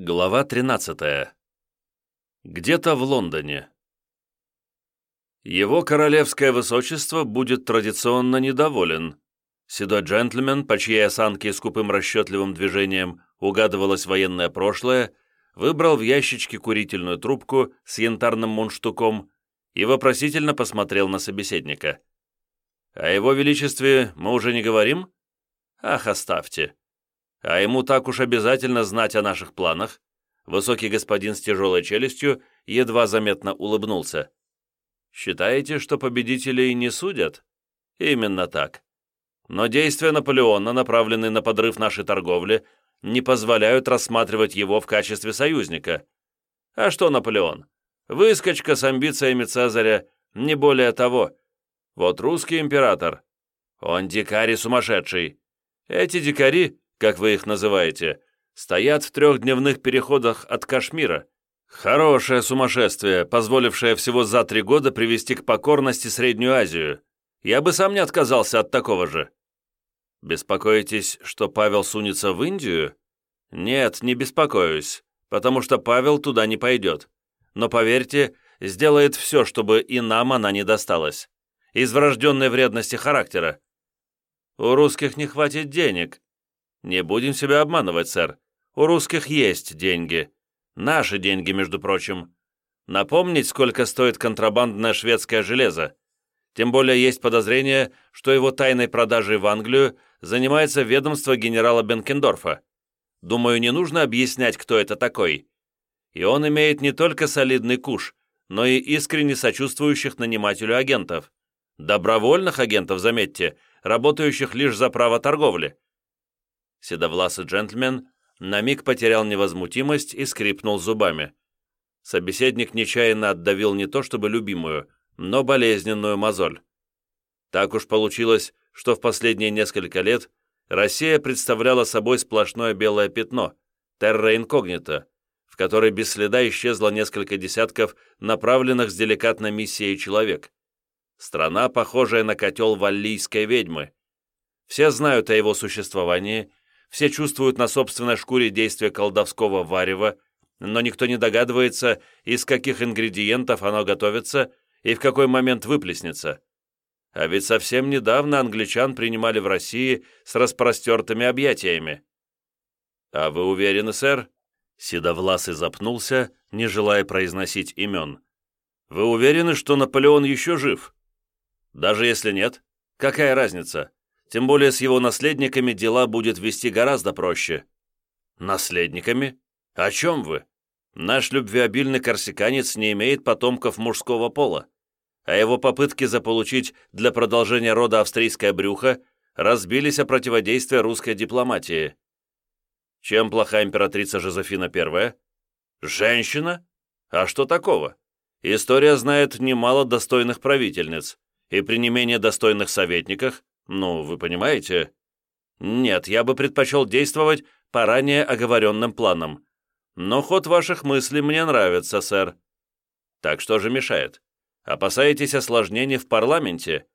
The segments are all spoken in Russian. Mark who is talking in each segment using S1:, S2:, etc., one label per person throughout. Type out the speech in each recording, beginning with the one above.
S1: Глава 13. Где-то в Лондоне. Его королевское высочество будет традиционно недоволен. Седой джентльмен, по чьей осанке и скупым расчетливым движением угадывалось военное прошлое, выбрал в ящичке курительную трубку с янтарным мундштуком и вопросительно посмотрел на собеседника. «О его величестве мы уже не говорим? Ах, оставьте. А ему так уж обязательно знать о наших планах. Высокий господин с тяжелой челюстью едва заметно улыбнулся. Считаете, что победителей не судят? Именно так. Но действия Наполеона, направленные на подрыв нашей торговли, не позволяют рассматривать его в качестве союзника. А что Наполеон? Выскочка с амбициями Цезаря, не более того. Вот русский император. Он дикарь и сумасшедший. Эти дикари как вы их называете, стоят в трехдневных переходах от Кашмира. Хорошее сумасшествие, позволившее всего за три года привести к покорности Среднюю Азию. Я бы сам не отказался от такого же. Беспокоитесь, что Павел сунется в Индию? Нет, не беспокоюсь, потому что Павел туда не пойдет. Но поверьте, сделает все, чтобы и нам она не досталась. Из врожденной вредности характера. У русских не хватит денег, «Не будем себя обманывать, сэр. У русских есть деньги. Наши деньги, между прочим. Напомнить, сколько стоит контрабандное шведское железо. Тем более есть подозрение, что его тайной продажей в Англию занимается ведомство генерала Бенкендорфа. Думаю, не нужно объяснять, кто это такой. И он имеет не только солидный куш, но и искренне сочувствующих нанимателю агентов. Добровольных агентов, заметьте, работающих лишь за право торговли. Седовласый джентльмен на миг потерял невозмутимость и скрипнул зубами. Собеседник нечаянно отдавил не то чтобы любимую, но болезненную мозоль. Так уж получилось, что в последние несколько лет Россия представляла собой сплошное белое пятно, терра инкогнито, в которой без следа исчезло несколько десятков направленных с деликатной миссией человек. Страна, похожая на котел валлийской ведьмы. Все знают о его существовании все чувствуют на собственной шкуре действие колдовского варева, но никто не догадывается, из каких ингредиентов оно готовится и в какой момент выплеснется. А ведь совсем недавно англичан принимали в России с распростертыми объятиями. «А вы уверены, сэр?» Седовласый запнулся, не желая произносить имен. «Вы уверены, что Наполеон еще жив?» «Даже если нет, какая разница? Тем более с его наследниками дела будет вести гораздо проще». «Наследниками? О чем вы? Наш любвеобильный корсиканец не имеет потомков мужского пола, а его попытки заполучить для продолжения рода австрийское брюхо разбились о противодействие русской дипломатии. Чем плоха императрица Жозефина I? Женщина? А что такого? История знает немало достойных правительниц, и при не менее достойных советниках «Ну, вы понимаете?» «Нет, я бы предпочел действовать по ранее оговоренным планам. Но ход ваших мыслей мне нравится, сэр». «Так что же мешает? Опасаетесь осложнений в парламенте?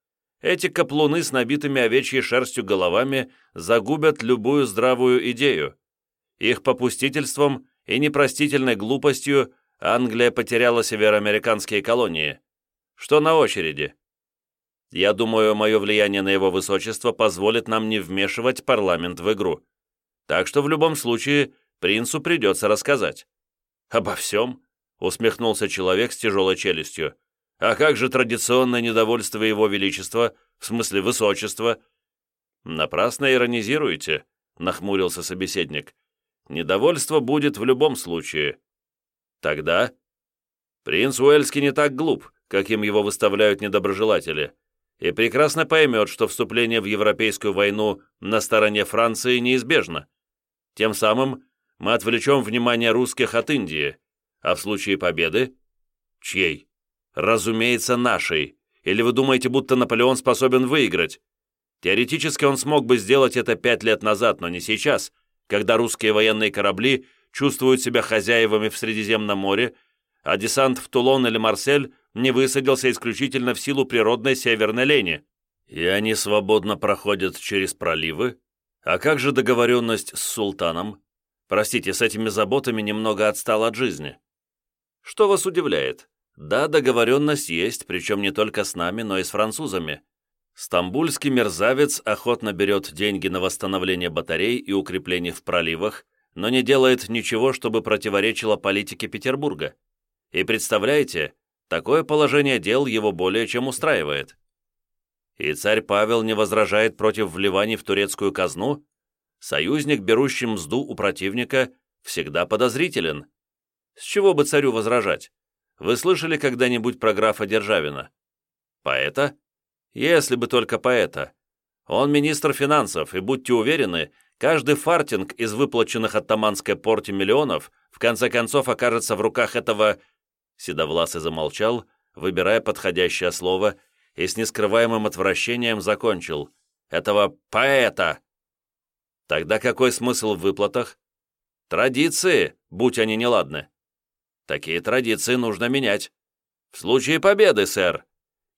S1: Эти каплуны с набитыми овечьей шерстью головами загубят любую здравую идею. Их попустительством и непростительной глупостью Англия потеряла североамериканские колонии. Что на очереди?» Я думаю, мое влияние на его высочество позволит нам не вмешивать парламент в игру. Так что в любом случае принцу придется рассказать». «Обо всем?» — усмехнулся человек с тяжелой челюстью. «А как же традиционное недовольство его величества, в смысле высочества?» «Напрасно иронизируете», — нахмурился собеседник. «Недовольство будет в любом случае». «Тогда?» «Принц Уэльский не так глуп, каким его выставляют недоброжелатели и прекрасно поймет, что вступление в Европейскую войну на стороне Франции неизбежно. Тем самым мы отвлечем внимание русских от Индии, а в случае победы – чьей? Разумеется, нашей. Или вы думаете, будто Наполеон способен выиграть? Теоретически он смог бы сделать это пять лет назад, но не сейчас, когда русские военные корабли чувствуют себя хозяевами в Средиземном море, а десант в Тулон или Марсель не высадился исключительно в силу природной северной лени. И они свободно проходят через проливы? А как же договоренность с султаном? Простите, с этими заботами немного отстал от жизни. Что вас удивляет? Да, договоренность есть, причем не только с нами, но и с французами. Стамбульский мерзавец охотно берет деньги на восстановление батарей и укреплений в проливах, но не делает ничего, чтобы противоречило политике Петербурга. И представляете, такое положение дел его более чем устраивает. И царь Павел не возражает против вливаний в турецкую казну? Союзник, берущий мзду у противника, всегда подозрителен. С чего бы царю возражать? Вы слышали когда-нибудь про графа Державина? Поэта? Если бы только поэта. Он министр финансов, и будьте уверены, каждый фартинг из выплаченных от Таманской порте миллионов в конце концов окажется в руках этого... Седовласый замолчал, выбирая подходящее слово, и с нескрываемым отвращением закончил. Этого поэта. Тогда какой смысл в выплатах? Традиции, будь они неладны. Такие традиции нужно менять. В случае победы, сэр.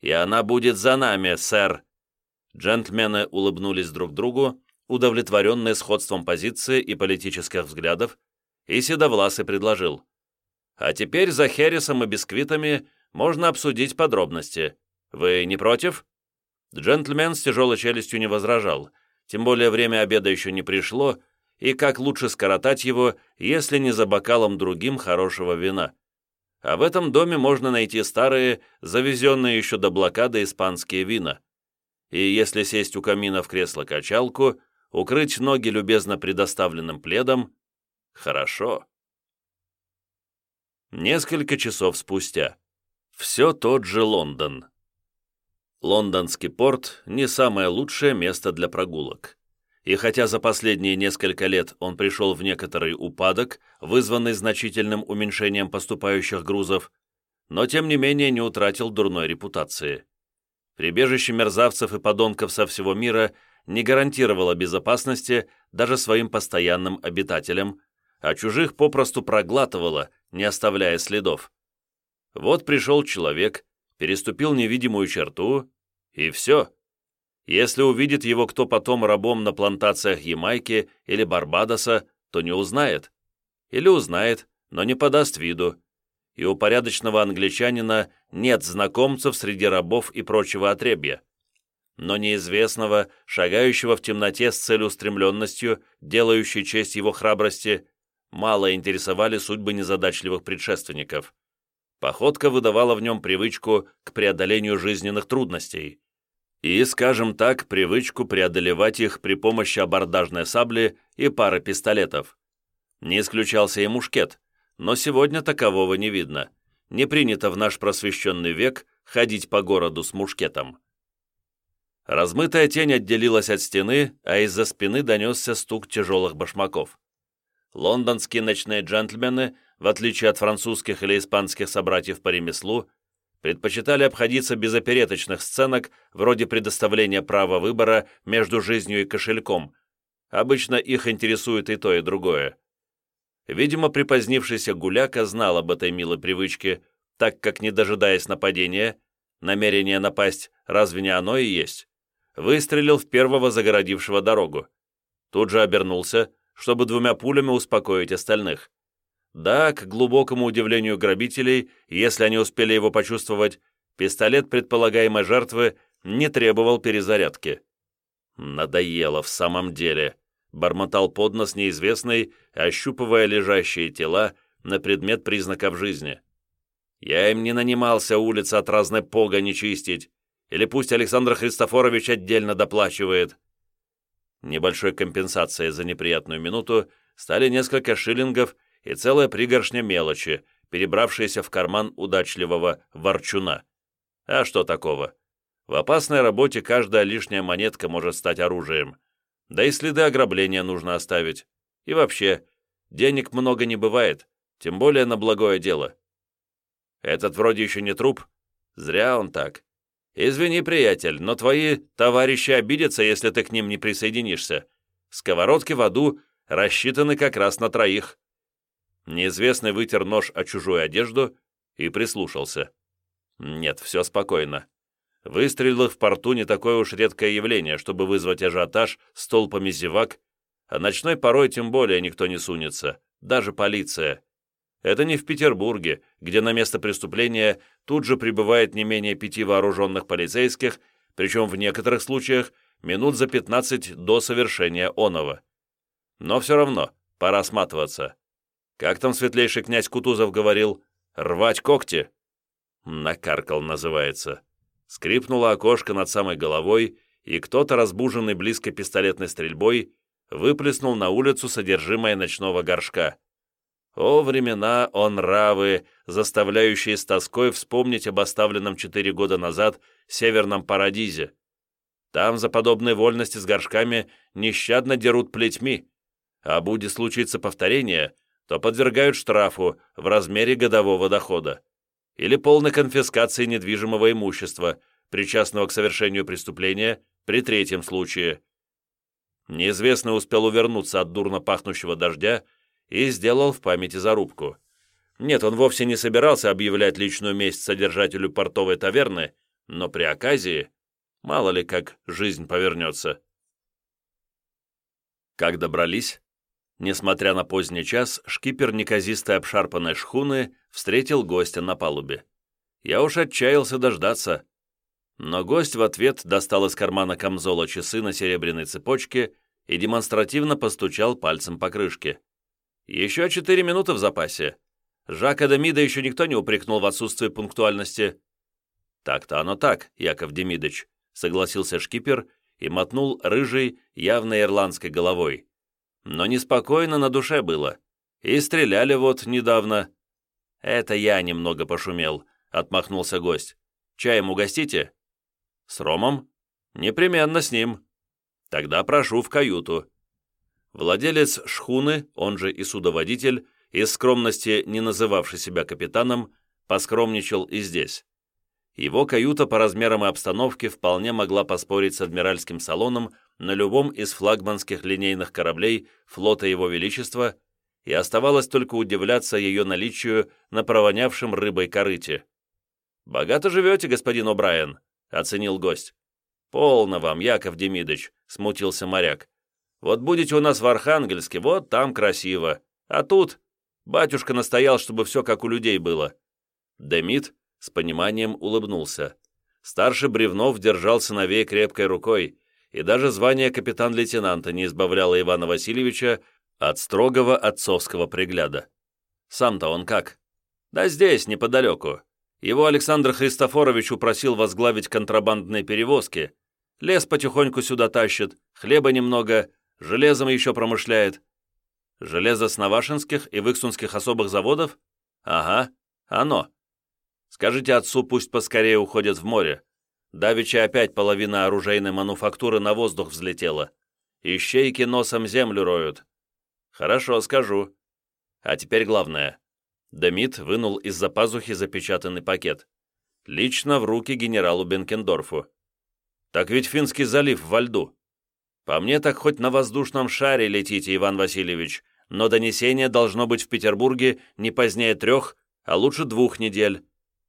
S1: И она будет за нами, сэр. Джентльмены улыбнулись друг другу, удовлетворенные сходством позиции и политических взглядов, и Седовласый предложил. А теперь за Херрисом и бисквитами можно обсудить подробности. Вы не против? Джентльмен с тяжелой челюстью не возражал, тем более время обеда еще не пришло, и как лучше скоротать его, если не за бокалом другим хорошего вина. А в этом доме можно найти старые, завезенные еще до блокады испанские вина. И если сесть у камина в кресло-качалку, укрыть ноги любезно предоставленным пледом, хорошо. Несколько часов спустя. Все тот же Лондон. Лондонский порт – не самое лучшее место для прогулок. И хотя за последние несколько лет он пришел в некоторый упадок, вызванный значительным уменьшением поступающих грузов, но тем не менее не утратил дурной репутации. Прибежище мерзавцев и подонков со всего мира не гарантировало безопасности даже своим постоянным обитателям, а чужих попросту проглатывало, не оставляя следов. Вот пришел человек, переступил невидимую черту, и все. Если увидит его кто потом рабом на плантациях Ямайки или Барбадоса, то не узнает. Или узнает, но не подаст виду. И у порядочного англичанина нет знакомцев среди рабов и прочего отребья. Но неизвестного, шагающего в темноте с целеустремленностью, делающей честь его храбрости, мало интересовали судьбы незадачливых предшественников. Походка выдавала в нем привычку к преодолению жизненных трудностей и, скажем так, привычку преодолевать их при помощи абордажной сабли и пары пистолетов. Не исключался и мушкет, но сегодня такового не видно. Не принято в наш просвещенный век ходить по городу с мушкетом. Размытая тень отделилась от стены, а из-за спины донесся стук тяжелых башмаков. Лондонские ночные джентльмены, в отличие от французских или испанских собратьев по ремеслу, предпочитали обходиться без опереточных сценок вроде предоставления права выбора между жизнью и кошельком. Обычно их интересует и то, и другое. Видимо, припозднившийся гуляка знал об этой милой привычке, так как, не дожидаясь нападения, намерение напасть разве не оно и есть, выстрелил в первого загородившего дорогу. Тут же обернулся, чтобы двумя пулями успокоить остальных. Да, к глубокому удивлению грабителей, если они успели его почувствовать, пистолет предполагаемой жертвы не требовал перезарядки. «Надоело в самом деле», — бормотал под нос неизвестный, ощупывая лежащие тела на предмет признаков жизни. «Я им не нанимался улицы от разной погони чистить, или пусть Александр Христофорович отдельно доплачивает». Небольшой компенсацией за неприятную минуту стали несколько шиллингов и целая пригоршня мелочи, перебравшаяся в карман удачливого ворчуна. А что такого? В опасной работе каждая лишняя монетка может стать оружием. Да и следы ограбления нужно оставить. И вообще, денег много не бывает, тем более на благое дело. Этот вроде еще не труп. Зря он так. Извини, приятель, но твои товарищи обидятся, если ты к ним не присоединишься. Сковородки в аду рассчитаны как раз на троих. Неизвестный вытер нож о чужую одежду и прислушался. Нет, все спокойно. Выстрелы в порту не такое уж редкое явление, чтобы вызвать ажиотаж с толпами зевак, а ночной порой тем более никто не сунется, даже полиция. Это не в Петербурге, где на место преступления тут же прибывает не менее пяти вооруженных полицейских, причем в некоторых случаях минут за 15 до совершения оного. Но все равно, пора сматываться. Как там светлейший князь Кутузов говорил? Рвать когти? Накаркал называется. Скрипнуло окошко над самой головой, и кто-то, разбуженный близко пистолетной стрельбой, выплеснул на улицу содержимое ночного горшка. О, времена, о нравы, заставляющие с тоской вспомнить об оставленном четыре года назад северном парадизе. Там за подобные вольности с горшками нещадно дерут плетьми, а будет случиться повторение, то подвергают штрафу в размере годового дохода или полной конфискации недвижимого имущества, причастного к совершению преступления при третьем случае. Неизвестный успел увернуться от дурно пахнущего дождя и сделал в памяти зарубку. Нет, он вовсе не собирался объявлять личную месть содержателю портовой таверны, но при оказии, мало ли как жизнь повернется. Как добрались? Несмотря на поздний час, шкипер неказистой обшарпанной шхуны встретил гостя на палубе. Я уж отчаялся дождаться. Но гость в ответ достал из кармана камзола часы на серебряной цепочке и демонстративно постучал пальцем по крышке. Еще четыре минуты в запасе. Жака Демида еще никто не упрекнул в отсутствии пунктуальности. «Так-то оно так, Яков Демидович», — согласился шкипер и мотнул рыжей, явно ирландской головой. «Но неспокойно на душе было. И стреляли вот недавно». «Это я немного пошумел», — отмахнулся гость. «Чаем угостите?» «С Ромом?» «Непременно с ним». «Тогда прошу в каюту. Владелец шхуны, он же и судоводитель, из скромности не называвший себя капитаном, поскромничал и здесь. Его каюта по размерам и обстановке вполне могла поспорить с адмиральским салоном на любом из флагманских линейных кораблей флота Его Величества, и оставалось только удивляться ее наличию на провонявшем рыбой корыте. «Богато живете, господин О'Брайен», — оценил гость. «Полно вам, Яков Демидович», — смутился моряк. Вот будете у нас в Архангельске, вот там красиво. А тут батюшка настоял, чтобы все как у людей было». Демид с пониманием улыбнулся. Старший Бревнов держал сыновей крепкой рукой, и даже звание капитан-лейтенанта не избавляло Ивана Васильевича от строгого отцовского пригляда. Сам-то он как? Да здесь, неподалеку. Его Александр Христофорович упросил возглавить контрабандные перевозки. Лес потихоньку сюда тащит, хлеба немного, Железом еще промышляет. Железо с Навашинских и Выксунских особых заводов? Ага, оно. Скажите отцу, пусть поскорее уходят в море. Давича опять половина оружейной мануфактуры на воздух взлетела. Ищейки носом землю роют. Хорошо, скажу. А теперь главное. Демид вынул из-за пазухи запечатанный пакет. Лично в руки генералу Бенкендорфу. Так ведь Финский залив во льду. По мне так хоть на воздушном шаре летите, Иван Васильевич, но донесение должно быть в Петербурге не позднее трех, а лучше двух недель.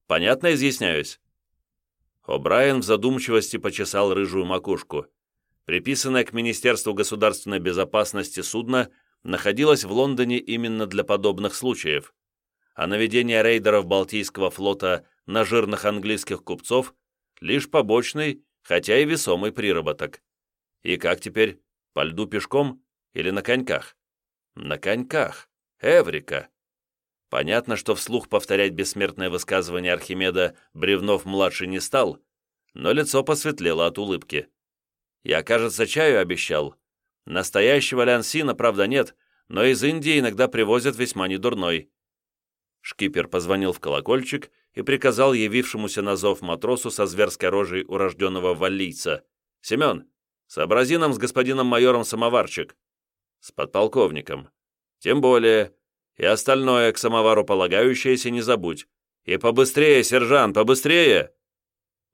S1: Понятно изъясняюсь?» О'Брайен в задумчивости почесал рыжую макушку. Приписанное к Министерству государственной безопасности судно находилось в Лондоне именно для подобных случаев, а наведение рейдеров Балтийского флота на жирных английских купцов – лишь побочный, хотя и весомый приработок. И как теперь? По льду пешком или на коньках? На коньках. Эврика. Понятно, что вслух повторять бессмертное высказывание Архимеда Бревнов-младший не стал, но лицо посветлело от улыбки. Я, кажется, чаю обещал. Настоящего лянсина, правда, нет, но из Индии иногда привозят весьма недурной. Шкипер позвонил в колокольчик и приказал явившемуся на зов матросу со зверской рожей урожденного валлийца. «Семен, Сообрази нам с господином майором самоварчик. С подполковником. Тем более. И остальное к самовару полагающееся не забудь. И побыстрее, сержант, побыстрее!»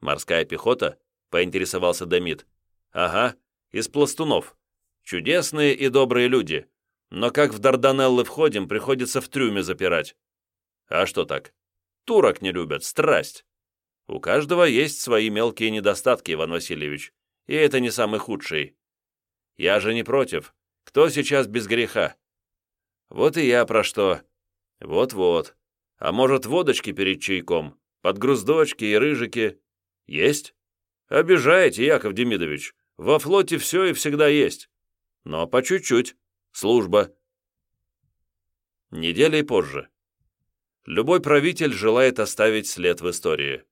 S1: «Морская пехота?» — поинтересовался Демид. «Ага, из пластунов. Чудесные и добрые люди. Но как в Дарданеллы входим, приходится в трюме запирать. А что так? Турок не любят, страсть. У каждого есть свои мелкие недостатки, Иван Васильевич и это не самый худший. Я же не против. Кто сейчас без греха? Вот и я про что. Вот-вот. А может, водочки перед чайком? Под груздочки и рыжики? Есть? Обижаете, Яков Демидович. Во флоте все и всегда есть. Но по чуть-чуть. Служба. Неделей позже. Любой правитель желает оставить след в истории.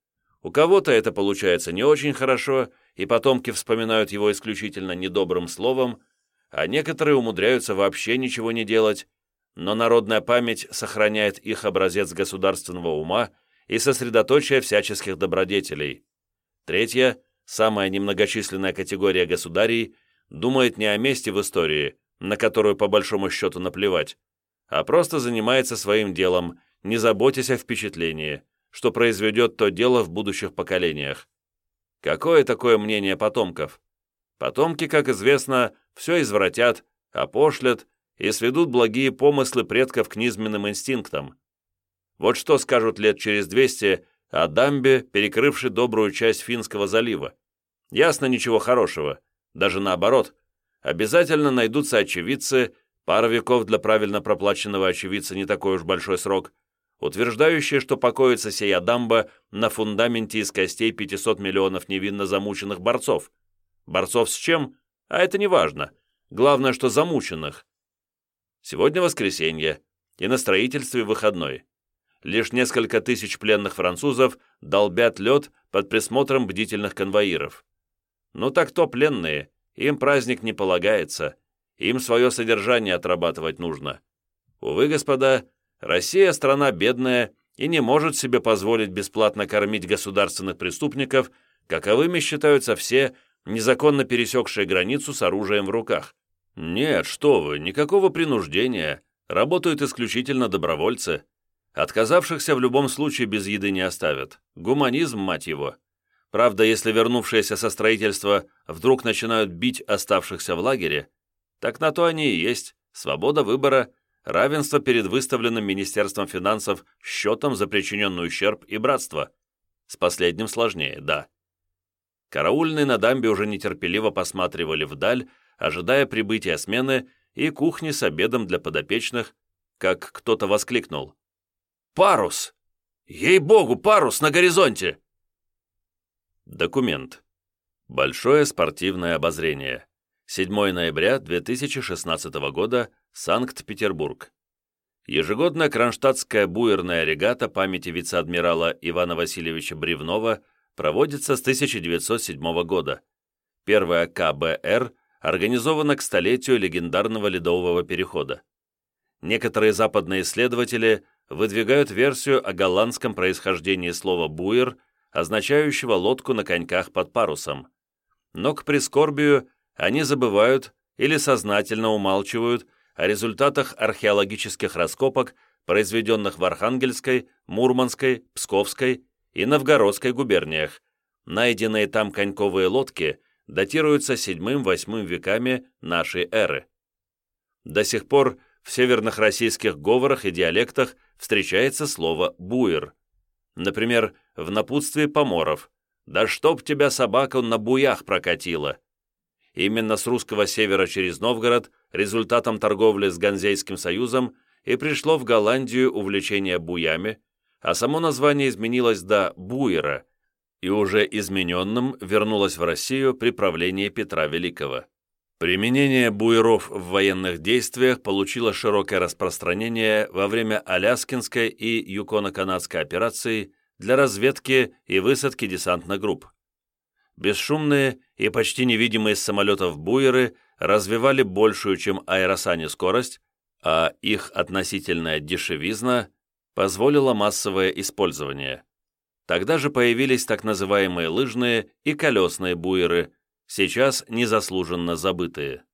S1: У кого-то это получается не очень хорошо, и потомки вспоминают его исключительно недобрым словом, а некоторые умудряются вообще ничего не делать, но народная память сохраняет их образец государственного ума и сосредоточие всяческих добродетелей. Третья, самая немногочисленная категория государей, думает не о месте в истории, на которую по большому счету наплевать, а просто занимается своим делом, не заботясь о впечатлении, что произведет то дело в будущих поколениях. Какое такое мнение потомков? Потомки, как известно, все извратят, опошлят и сведут благие помыслы предков к низменным инстинктам. Вот что скажут лет через 200 о дамбе, перекрывшей добрую часть Финского залива. Ясно, ничего хорошего. Даже наоборот. Обязательно найдутся очевидцы, пара веков для правильно проплаченного очевидца не такой уж большой срок, утверждающие, что покоится сия дамба на фундаменте из костей 500 миллионов невинно замученных борцов. Борцов с чем? А это не важно. Главное, что замученных. Сегодня воскресенье, и на строительстве выходной. Лишь несколько тысяч пленных французов долбят лед под присмотром бдительных конвоиров. Ну так то пленные, им праздник не полагается, им свое содержание отрабатывать нужно. Увы, господа, Россия страна бедная и не может себе позволить бесплатно кормить государственных преступников, каковыми считаются все, незаконно пересекшие границу с оружием в руках. Нет, что вы, никакого принуждения, работают исключительно добровольцы. Отказавшихся в любом случае без еды не оставят. Гуманизм, мать его. Правда, если вернувшиеся со строительства вдруг начинают бить оставшихся в лагере, так на то они и есть, свобода выбора – равенство перед выставленным Министерством финансов счетом за причиненный ущерб и братство. С последним сложнее, да. Караульные на дамбе уже нетерпеливо посматривали вдаль, ожидая прибытия смены и кухни с обедом для подопечных, как кто-то воскликнул. «Парус! Ей-богу, парус на горизонте!» Документ. Большое спортивное обозрение. 7 ноября 2016 года, Санкт-Петербург. Ежегодная кронштадтская буерная регата памяти вице-адмирала Ивана Васильевича Бревнова проводится с 1907 года. Первая КБР организована к столетию легендарного ледового перехода. Некоторые западные исследователи выдвигают версию о голландском происхождении слова «буер», означающего лодку на коньках под парусом. Но к прискорбию они забывают или сознательно умалчивают о результатах археологических раскопок, произведенных в Архангельской, Мурманской, Псковской и Новгородской губерниях. Найденные там коньковые лодки датируются VII-VIII веками нашей эры. До сих пор в северных российских говорах и диалектах встречается слово «буер». Например, в напутствии поморов «Да чтоб тебя собака на буях прокатила!» Именно с русского севера через Новгород результатом торговли с Ганзейским союзом и пришло в Голландию увлечение буями, а само название изменилось до буера и уже измененным вернулось в Россию при правлении Петра Великого. Применение буеров в военных действиях получило широкое распространение во время Аляскинской и Юконо-Канадской операций для разведки и высадки десантных групп. Бесшумные и почти невидимые с самолетов буеры развивали большую, чем аэросани скорость, а их относительная дешевизна позволила массовое использование. Тогда же появились так называемые лыжные и колесные буеры, сейчас незаслуженно забытые.